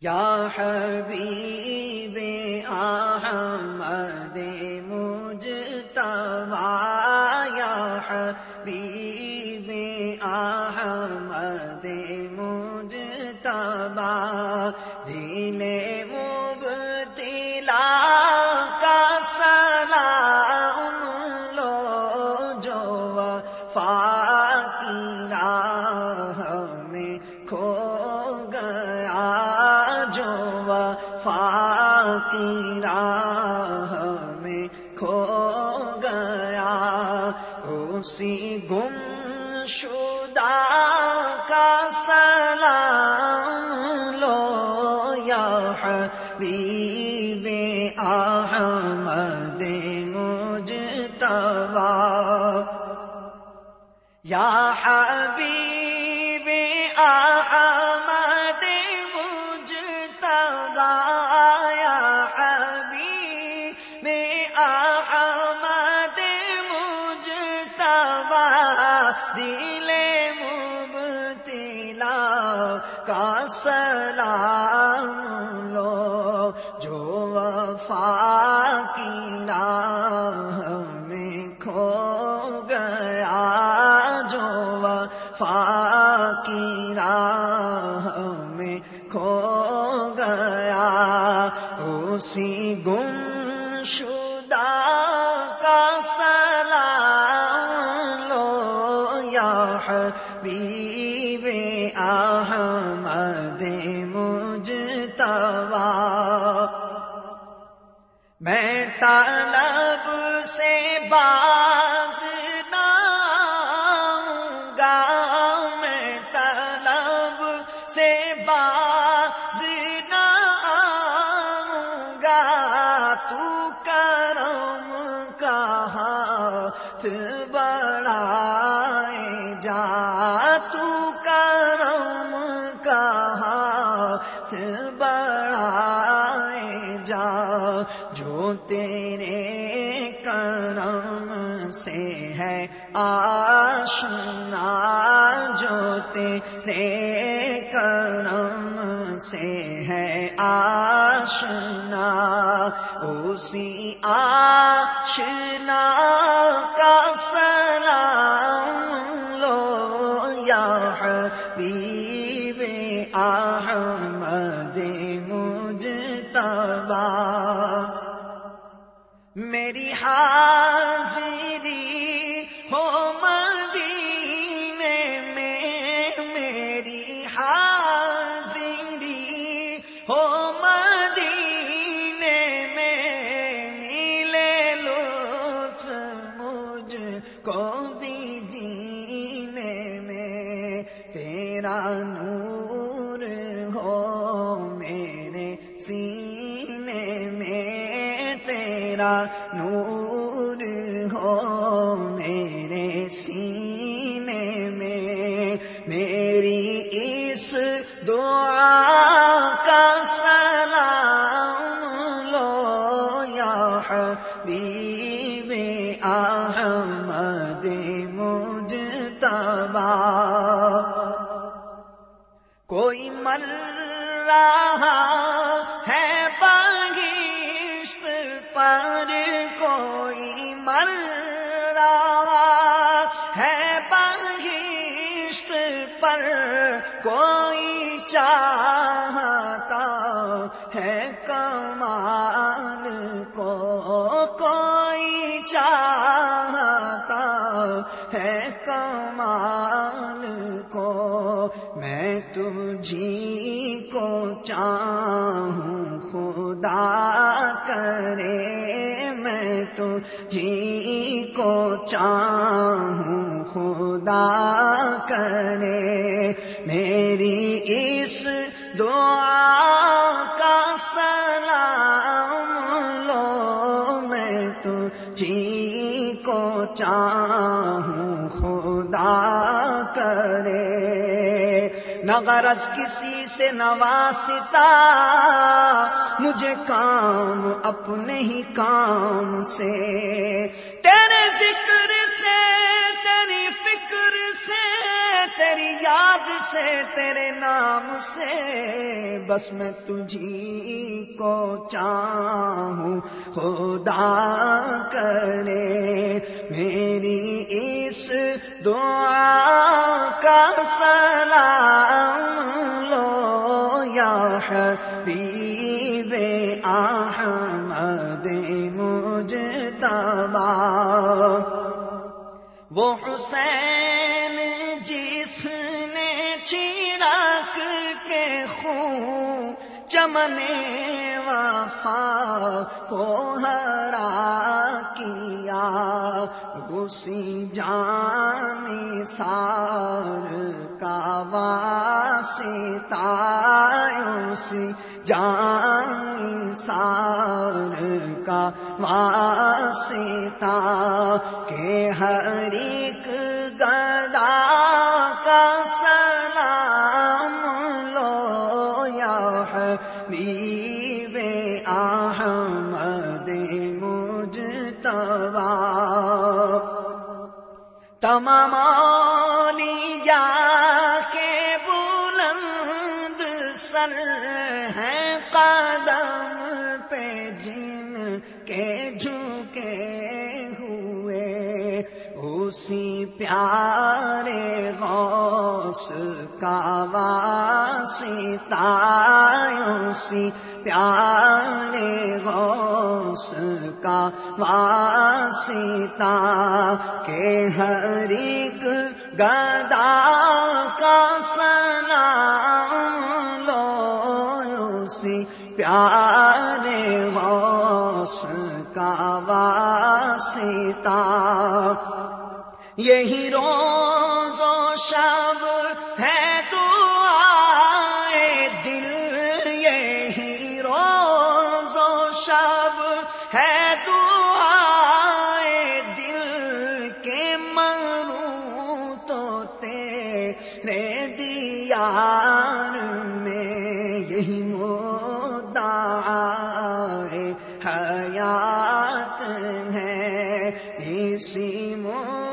یا حبیب احمد مجتبا یا حبیب احمد مجتبا دل مبتلا کا سلام لو، جو فاکی راہ میں کھو کی راہ میں کھو گیا۔ اسی گم شدہ کا سلام لو یا حبیب احمد مجتبا یا حبیب احمد کا سلام لو، جو وفا کی راہ میں کھو گیا، جو وفا کی راہ میں کھو گیا، اسی حبیب احمد مجتبا میں طلب سے باز گا، میں طلب سے باز گا۔ تو کرم کہا بڑا سے ہے آشنا جو تیرے کرم سے ہے آشنا اسی آشنا کا سر حاضری تیرا نور ہو میرے سینے میں۔ میری اس دعا کا سلام لو یا حبیب احمد مجتبا کوئی مر رہا ہے کمال کو کوئی چاہتا ہے کمال کو میں تجھی کو چاہوں خدا کرے میں تو جی کو چاہوں خدا کرے میری اس دعا نغرض کسی سے نواستا، مجھے کام اپنے ہی کام سے۔ تیرے ذکر سے، تیری فکر سے، تیری یاد سے، تیرے نام سے، بس میں تجھی کو چاہوں، خدا کرے۔ میری اس دعا کا سلام حبیب احمد مجتبا وہ حسین جس نے چیڑک کے خون چمنے وفا کو ہرا کیا، اسی جان سار کا واسطہ اسی جان سار کا واسطہ کہ ہر ایک گدا کا سلام لو یا حبیب احمد مجتبا تمام جا کے سر ہیں قدم پہ جن کے جھکے ہوئے، اسی پیارے غوث کا واسطہ، اسی پیارے غوث کا واسطہ کہ ہر ایک گدا کا سلام پیارے غوث کا واسطہ۔ یہی روز و شب ہے تو ہے